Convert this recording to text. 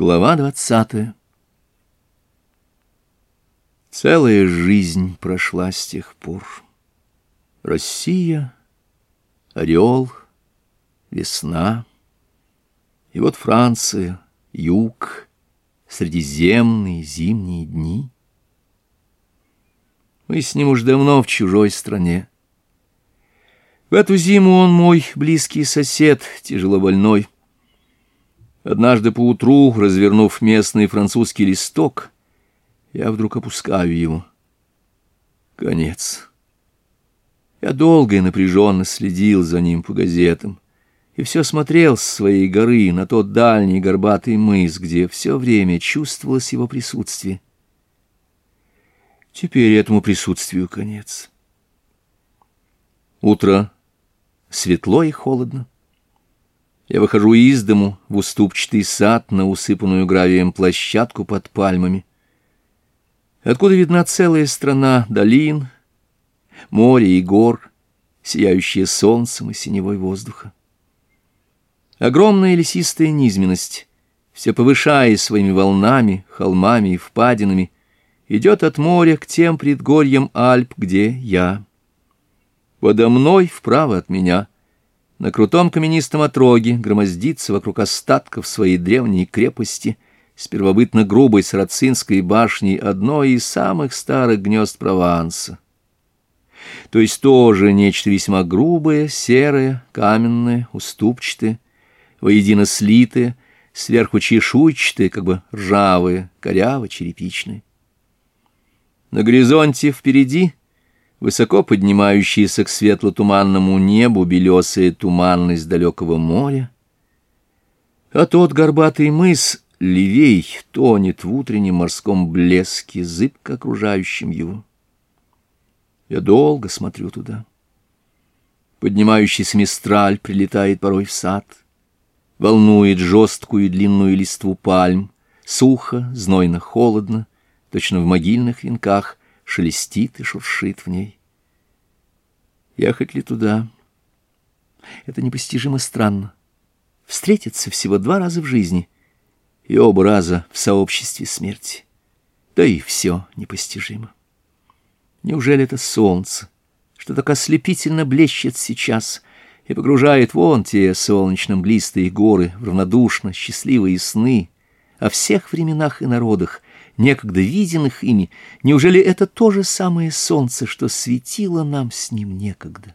Глава двадцатая Целая жизнь прошла с тех пор. Россия, Орел, весна. И вот Франция, юг, средиземные зимние дни. Мы с ним уж давно в чужой стране. В эту зиму он мой близкий сосед, тяжело больной, — Однажды поутру, развернув местный французский листок, я вдруг опускаю его. Конец. Я долго и напряженно следил за ним по газетам и все смотрел с своей горы на тот дальний горбатый мыс, где все время чувствовалось его присутствие. Теперь этому присутствию конец. Утро светло и холодно. Я выхожу из дому в уступчатый сад на усыпанную гравием площадку под пальмами. Откуда видна целая страна долин, море и гор, сияющие солнцем и синевой воздуха. Огромная лесистая низменность, все повышаясь своими волнами, холмами и впадинами, идет от моря к тем предгорьям Альп, где я. Подо мной, вправо от меня — на крутом каменистом отроге громоздится вокруг остатков своей древней крепости с первобытно грубой сарацинской башней одно из самых старых гнезд Прованса. То есть тоже нечто весьма грубое, серое, каменное, уступчатое, воедино слитое, сверху чешуйчатое, как бы ржавое, коряво черепичное. На горизонте впереди Высоко поднимающиеся к светло-туманному небу белесая туманность далекого моря, а тот горбатый мыс левей тонет в утреннем морском блеске, зыбко окружающем его. Я долго смотрю туда. Поднимающийся мистраль прилетает порой в сад, волнует жесткую и длинную листву пальм, сухо, знойно, холодно, точно в могильных венках, шелестит и шуршит в ней. Ехать ли туда? Это непостижимо странно. Встретиться всего два раза в жизни, и оба раза в сообществе смерти. Да и все непостижимо. Неужели это солнце, что так ослепительно блещет сейчас и погружает вон те солнечно-мглистые горы в равнодушно счастливые сны о всех временах и народах, некогда виденных ими, неужели это то же самое солнце, что светило нам с ним некогда?